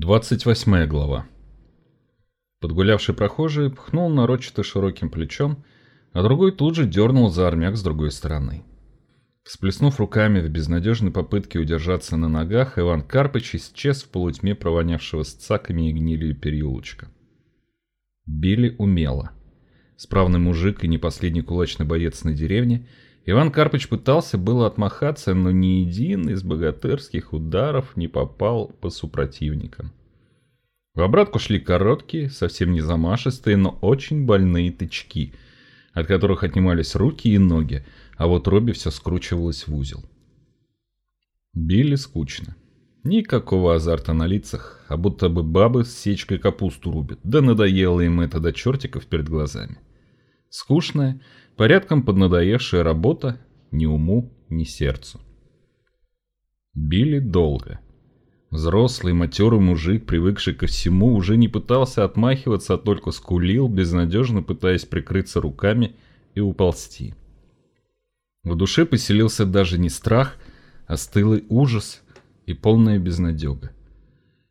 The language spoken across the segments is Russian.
28 глава. Подгулявший прохожий пхнул нарочито широким плечом, а другой тут же дернул за армяк с другой стороны. Всплеснув руками в безнадежной попытке удержаться на ногах, Иван Карпыч исчез в полутьме провонявшего с цаками и гнилью переулочка. Били умело. Справный мужик и не последний кулачный боец на деревне, Иван Карпыч пытался было отмахаться, но ни един из богатырских ударов не попал по супротивникам. В обратку шли короткие, совсем не замашистые, но очень больные тычки, от которых отнимались руки и ноги, а вот Робби все скручивалось в узел. Били скучно. Никакого азарта на лицах, а будто бы бабы с сечкой капусту рубят, да надоело им это до чертиков перед глазами. Скучная, порядком поднадоевшая работа ни уму, ни сердцу. Били долго. Взрослый матерый мужик, привыкший ко всему, уже не пытался отмахиваться, а только скулил, безнадежно пытаясь прикрыться руками и уползти. В душе поселился даже не страх, а стылый ужас и полная безнадега.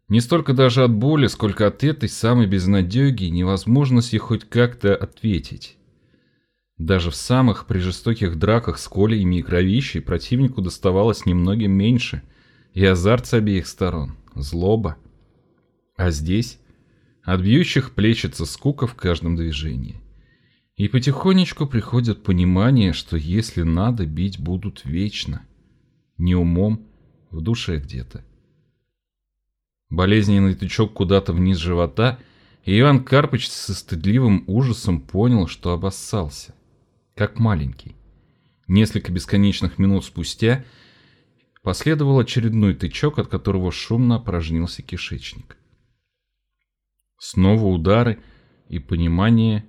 Не столько даже от боли, сколько от этой самой безнадеги невозможности хоть как-то ответить. Даже в самых прижестоких драках с колями и кровищей противнику доставалось немногим меньше, и азарт с обеих сторон, злоба. А здесь от бьющих плечется скука в каждом движении. И потихонечку приходит понимание, что если надо, бить будут вечно. Не умом, в душе где-то. Болезненный тычок куда-то вниз живота, и Иван Карпыч со стыдливым ужасом понял, что обоссался как маленький. Несколько бесконечных минут спустя последовал очередной тычок, от которого шумно опорожнился кишечник. Снова удары и понимание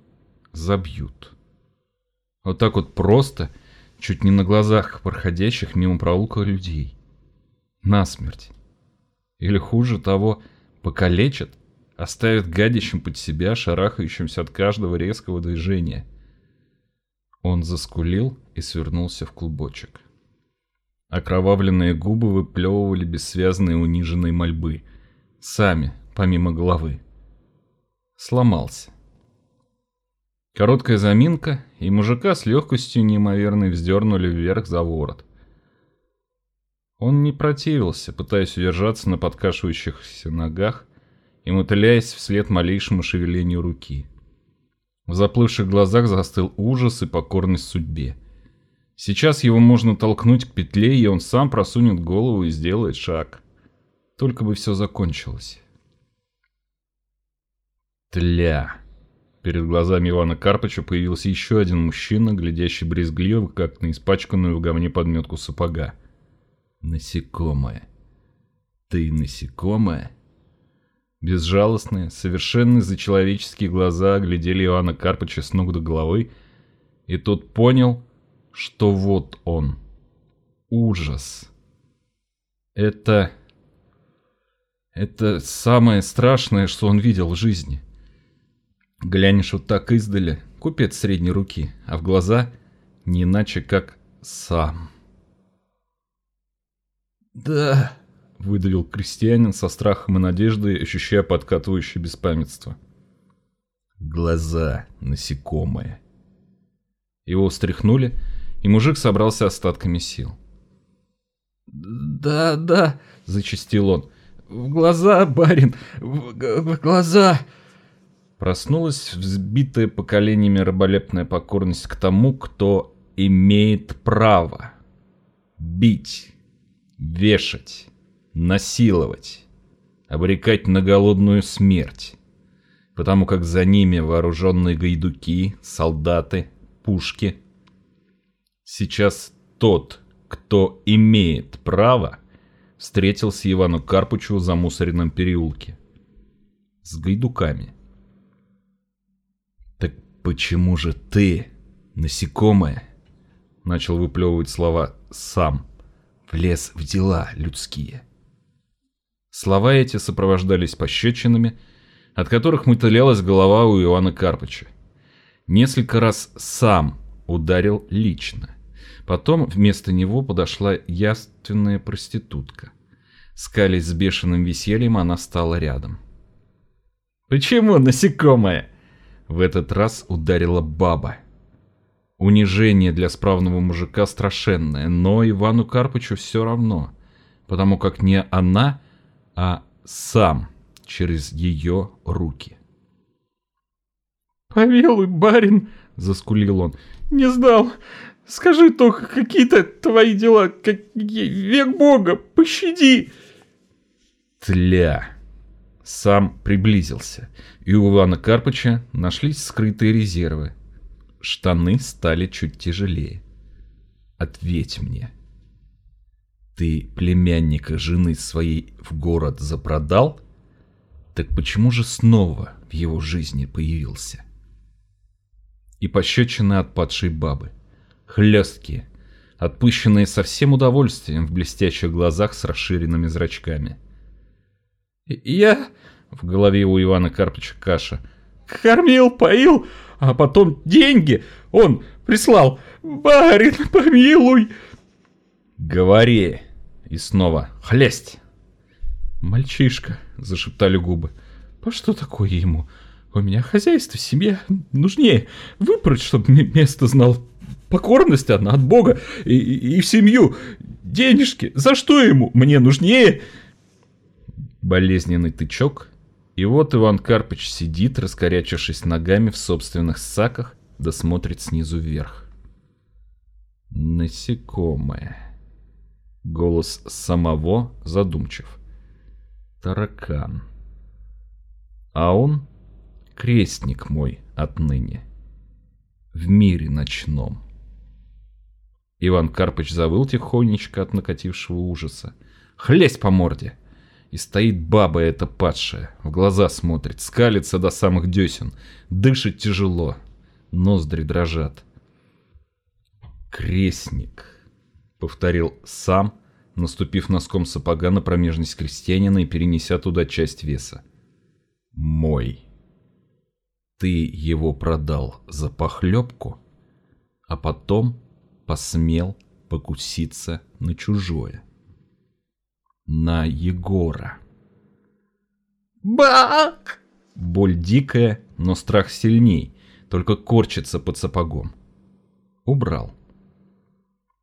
забьют. Вот так вот просто, чуть не на глазах проходящих мимо проулка людей. Насмерть. Или хуже того, покалечат, оставят гадящим под себя, шарахающимся от каждого резкого движения – он заскулил и свернулся в клубочек. Окровавленные губы выплевывали бессвязные униженные мольбы. Сами, помимо головы. Сломался. Короткая заминка, и мужика с легкостью неимоверной вздернули вверх за ворот. Он не противился, пытаясь удержаться на подкашивающихся ногах и мотыляясь вслед малейшему шевелению руки. В заплывших глазах застыл ужас и покорность судьбе. Сейчас его можно толкнуть к петле, и он сам просунет голову и сделает шаг. Только бы все закончилось. Тля. Перед глазами Ивана Карпыча появился еще один мужчина, глядящий брезгливо, как на испачканную в говне подметку сапога. Насекомое. Ты насекомое? Безжалостные, совершенно зачеловеческие глаза глядели Иоанна Карпыча с ног до головы, и тот понял, что вот он. Ужас. Это... Это самое страшное, что он видел в жизни. Глянешь вот так издали, купец средней руки, а в глаза не иначе как сам. «Да», — выдавил крестьянин со страхом и надеждой, ощущая подкатывающее беспамятство. Глаза насекомые. Его встряхнули, и мужик собрался остатками сил. «Да, да», — зачастил он, — «в глаза, барин, в, в глаза». Проснулась взбитая поколениями раболепная покорность к тому, кто имеет право бить, вешать, насиловать, обрекать на голодную смерть, потому как за ними вооруженные гайдуки, солдаты, пушки. Сейчас тот, кто имеет право, встретился Ивану Карпучу в замусоренном переулке. С гайдуками. «Так почему же ты, насекомое?» Начал выплевывать слова «сам», влез в дела людские. Слова эти сопровождались пощечинами, от которых мотылялась голова у Иоанна Карпыча. Несколько раз сам ударил лично. Потом вместо него подошла явственная проститутка. Скались с бешеным весельем, она стала рядом. «Почему насекомое?» В этот раз ударила баба. Унижение для справного мужика страшенное, но Ивану Карпычу все равно, потому как не она, а сам через ее руки. «Помилуй, барин!» — заскулил он. «Не знал. Скажи только какие-то твои дела, какие... век бога, пощади!» Тля. Сам приблизился, и у Ивана Карпыча нашлись скрытые резервы. Штаны стали чуть тяжелее. Ответь мне. Ты племянника жены своей в город запродал? Так почему же снова в его жизни появился? И пощечины от падшей бабы. Хлесткие, отпущенные со всем удовольствием в блестящих глазах с расширенными зрачками. «Я...» — в голове у Ивана Карпыча каша. «Кормил, поил, а потом деньги он прислал. Барин, помилуй!» «Говори!» И снова «Хлесть!» «Мальчишка», — зашептали губы. «По что такое ему? У меня хозяйство, семья нужнее. Выпороть, чтобы место знал. Покорность одна от Бога и, и, и в семью. Денежки, за что ему? Мне нужнее!» Болезненный тычок, и вот Иван Карпыч сидит, раскорячившись ногами в собственных саках, да снизу вверх. Насекомое. Голос самого задумчив. Таракан. А он крестник мой отныне. В мире ночном. Иван Карпыч завыл тихонечко от накатившего ужаса. Хлесть по морде! И стоит баба эта падшая, в глаза смотрит, скалится до самых десен, дышит тяжело, ноздри дрожат. «Крестник», — повторил сам, наступив носком сапога на промежность крестьянина и перенеся туда часть веса. «Мой. Ты его продал за похлебку, а потом посмел покуситься на чужое на Егора. Бак! Боль дикая, но страх сильней, только корчится под сапогом. Убрал.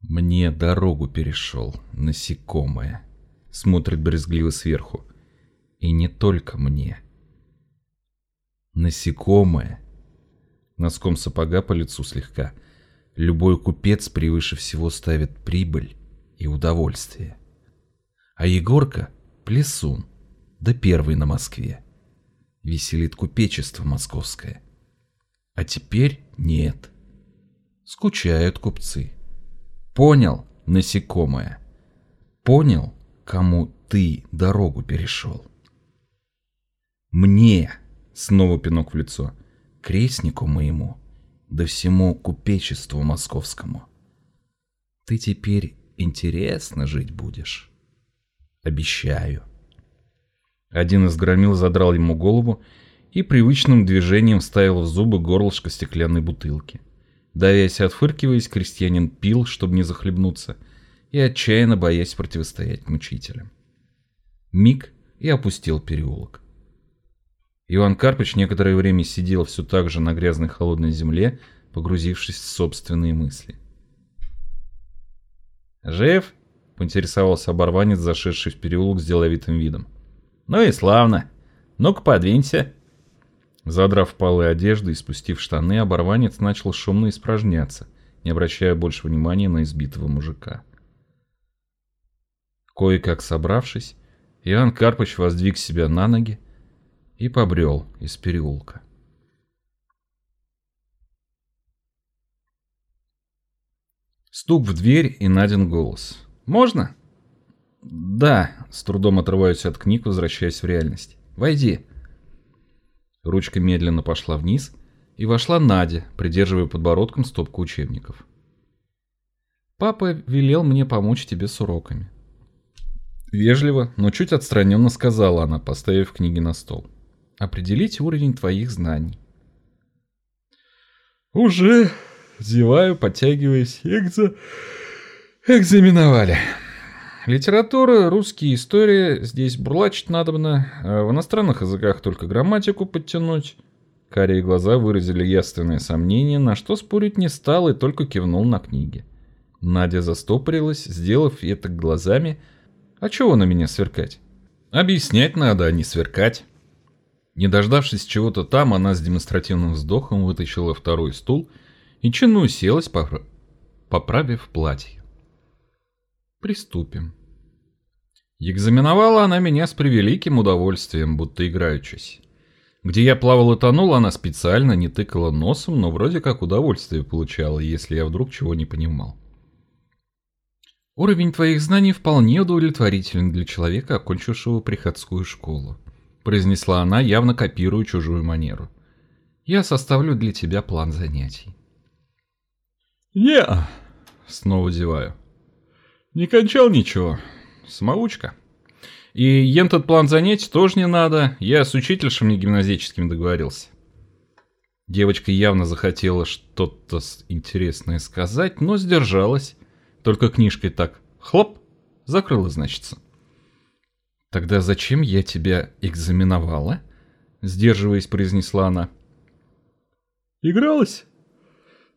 Мне дорогу перешел, насекомое. Смотрит брезгливо сверху. И не только мне. Насекомое. Носком сапога по лицу слегка. Любой купец превыше всего ставит прибыль и удовольствие. А Егорка — плесун, да первый на Москве. Веселит купечество московское. А теперь нет. Скучают купцы. Понял, насекомое? Понял, кому ты дорогу перешел? Мне, снова пинок в лицо, крестнику моему, да всему купечеству московскому. Ты теперь интересно жить будешь. Обещаю. Один из громил задрал ему голову и привычным движением вставил в зубы горлышко стеклянной бутылки. Давясь и отфыркиваясь, крестьянин пил, чтобы не захлебнуться, и отчаянно боясь противостоять мучителям. Миг и опустил переулок. Иван Карпыч некоторое время сидел все так же на грязной холодной земле, погрузившись в собственные мысли. «Жив?» — поинтересовался оборванец, зашедший в переулок с деловитым видом. «Ну и славно. Ну-ка, подвинься». Задрав полы одежды и спустив штаны, оборванец начал шумно испражняться, не обращая больше внимания на избитого мужика. Кое-как собравшись, Иоанн Карпыч воздвиг себя на ноги и побрел из переулка. Стук в дверь и Надин голос. «Можно?» «Да», — с трудом отрываюсь от книг, возвращаясь в реальность. «Войди». Ручка медленно пошла вниз, и вошла Надя, придерживая подбородком стопку учебников. «Папа велел мне помочь тебе с уроками». Вежливо, но чуть отстраненно сказала она, поставив книги на стол. «Определить уровень твоих знаний». «Уже...» — зеваю, подтягиваясь. «Экза...» Экзаменовали. Литература, русские история, здесь бурлачить надобно, а в иностранных языках только грамматику подтянуть. Карие глаза выразили яственное сомнение, на что спорить не стал и только кивнул на книги. Надя застопорилась, сделав это глазами. А чего на меня сверкать? Объяснять надо, а не сверкать. Не дождавшись чего-то там, она с демонстративным вздохом вытащила второй стул и чинно уселась, поправив платье. Приступим. Экзаменовала она меня с превеликим удовольствием, будто играючись. Где я плавал и тонул, она специально не тыкала носом, но вроде как удовольствие получала, если я вдруг чего не понимал. Уровень твоих знаний вполне удовлетворителен для человека, окончившего приходскую школу, произнесла она, явно копируя чужую манеру. Я составлю для тебя план занятий. Не, снова зеваю. Не кончал ничего. Самоучка. И этот план занятий тоже не надо. Я с учительшем не гимназическим договорился. Девочка явно захотела что-то интересное сказать, но сдержалась. Только книжкой так хлоп, закрыла, значится. «Тогда зачем я тебя экзаменовала?» Сдерживаясь, произнесла она. «Игралась?»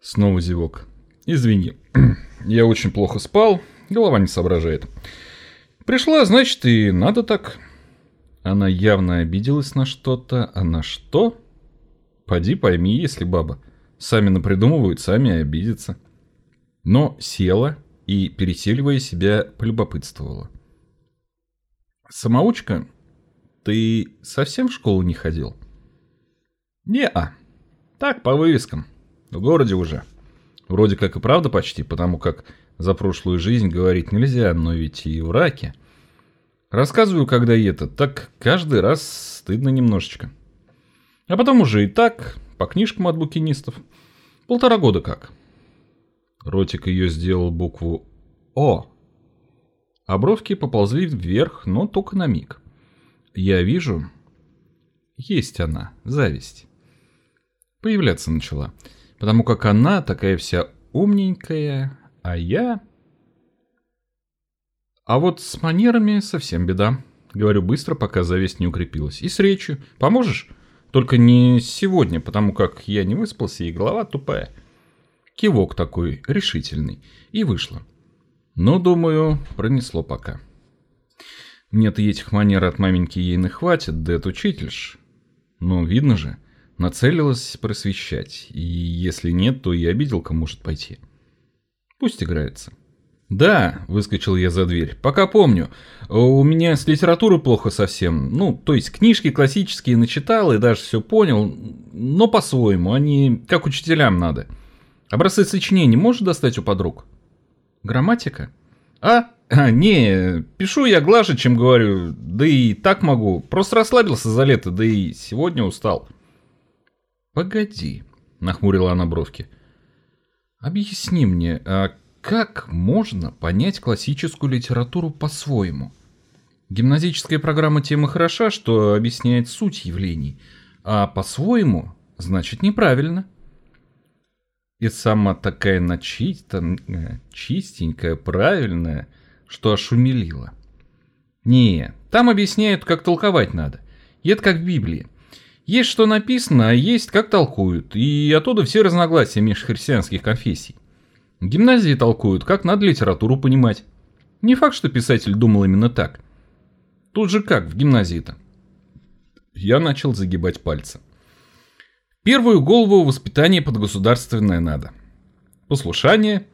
Снова зевок. «Извини, я очень плохо спал, голова не соображает. Пришла, значит, и надо так. Она явно обиделась на что-то, а на что? Поди пойми, если баба. Сами напридумывают, сами обидятся. Но села и, переселивая себя, полюбопытствовала. «Самоучка, ты совсем в школу не ходил?» «Не-а. Так, по вывескам. В городе уже. Вроде как и правда почти, потому как за прошлую жизнь говорить нельзя, но ведь и в раке. Рассказываю, когда и это, так каждый раз стыдно немножечко. А потом уже и так, по книжкам от букинистов. Полтора года как. Ротик ее сделал букву «О». А бровки поползли вверх, но только на миг. Я вижу... Есть она, зависть. Появляться начала. Потому как она такая вся умненькая, а я... А вот с манерами совсем беда. Говорю быстро, пока зависть не укрепилась. И с речью. Поможешь? Только не сегодня, потому как я не выспался и голова тупая. Кивок такой, решительный. И вышло. Но, думаю, пронесло пока. Мне-то этих манер от маменьки ейны хватит, да это учительш. Но видно же, нацелилась просвещать. И если нет, то и обиделка может пойти. Пусть играется. «Да», — выскочил я за дверь, — «пока помню. У меня с литературой плохо совсем. Ну, то есть книжки классические начитал и даже все понял, но по-своему, они как учителям надо. Образцы сочинений можешь достать у подруг?» «Грамматика?» «А? а? Не, пишу я глаже, чем говорю, да и так могу. Просто расслабился за лето, да и сегодня устал». «Погоди», — нахмурила она бровки. «Объясни мне, а как можно понять классическую литературу по-своему? Гимназическая программа темы хороша, что объясняет суть явлений, а по-своему значит неправильно. И сама такая начитанная, чистенькая, правильная, что ошумелила. Не, там объясняют, как толковать надо. И это как в Библии. Есть что написано, а есть как толкуют, и оттуда все разногласия межхристианских конфессий. Гимназии толкуют, как надо литературу понимать. Не факт, что писатель думал именно так. Тут же как в гимназии-то? Я начал загибать пальцы. Первую голову воспитание подгосударственное надо. Послушание,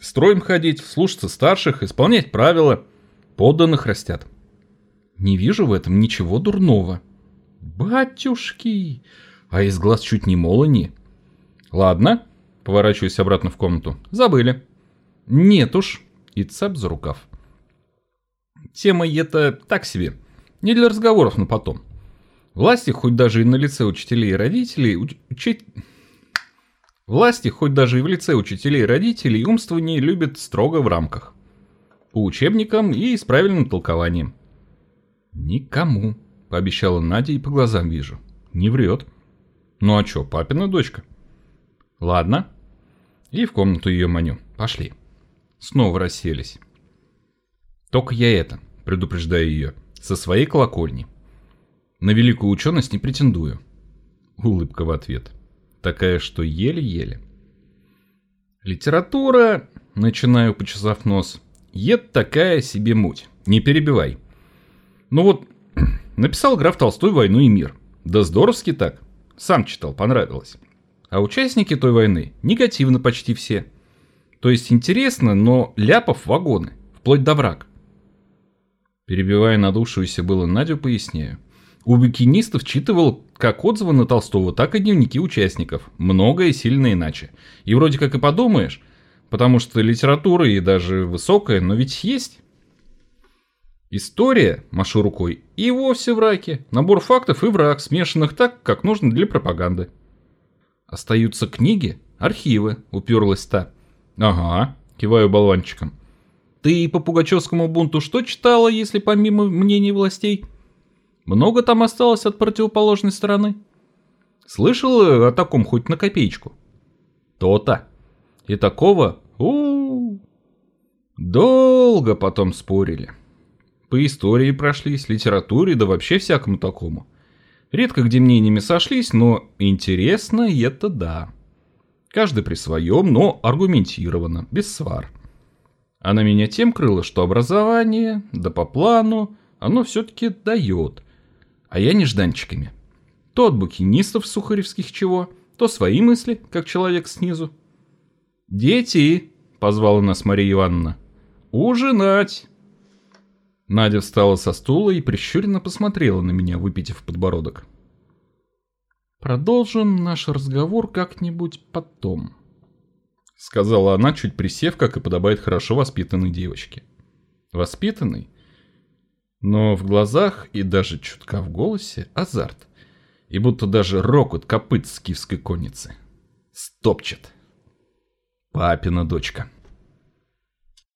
строим ходить, слушаться старших, исполнять правила, подданных растят. Не вижу в этом ничего дурного. Батюшки, а из глаз чуть не молони. Ладно, Поворачиваюсь обратно в комнату. Забыли. Нет уж. И цап за рукав. Тема это так себе. Не для разговоров, но потом. Власти, хоть даже и на лице учителей и родителей, учить... Власти, хоть даже и в лице учителей и родителей, умствование любят строго в рамках. По учебникам и с правильным толкованием. «Никому», — пообещала Надя и по глазам вижу. «Не врет». «Ну а чё, папина дочка?» «Ладно». И в комнату ее маню. «Пошли». Снова расселись. Только я это, предупреждаю ее, со своей колокольни. На великую ученость не претендую. Улыбка в ответ. Такая, что еле-еле. Литература, начинаю, почесав нос, ед такая себе муть. Не перебивай. Ну вот, написал граф Толстой «Войну и мир». Да здоровски так. Сам читал, понравилось. А участники той войны негативно почти все. То есть интересно, но ляпов вагоны, вплоть до враг. Перебивая надувшуюся было Надю, поясняю. У бикинистов читывал как отзывы на Толстого, так и дневники участников. Многое сильно иначе. И вроде как и подумаешь, потому что литература и даже высокая, но ведь есть. История, машу рукой, и вовсе враки. Набор фактов и враг, смешанных так, как нужно для пропаганды. Остаются книги, архивы, уперлась та. Ага, киваю болванчиком. Ты по Пугачевскому бунту что читала, если помимо мнений властей? Много там осталось от противоположной стороны? Слышал о таком хоть на копеечку? То-то. И такого, у, -у, -у. Долго потом спорили. По истории прошлись, литературе, да вообще всякому такому. Редко где мнениями сошлись, но интересно это да. Каждый при своем, но аргументированно, без свар. Она меня тем крыла, что образование, да по плану, оно все-таки дает. А я нежданчиками. То от букинистов сухаревских чего, то свои мысли, как человек снизу. «Дети!» — позвала нас Мария Ивановна. «Ужинать!» Надя встала со стула и прищуренно посмотрела на меня, выпитив подбородок. «Продолжим наш разговор как-нибудь потом», — сказала она, чуть присев, как и подобает хорошо воспитанной девочке. Воспитанной? Но в глазах и даже чутка в голосе азарт. И будто даже рокот копыт скифской конницы. Стопчет. Папина дочка.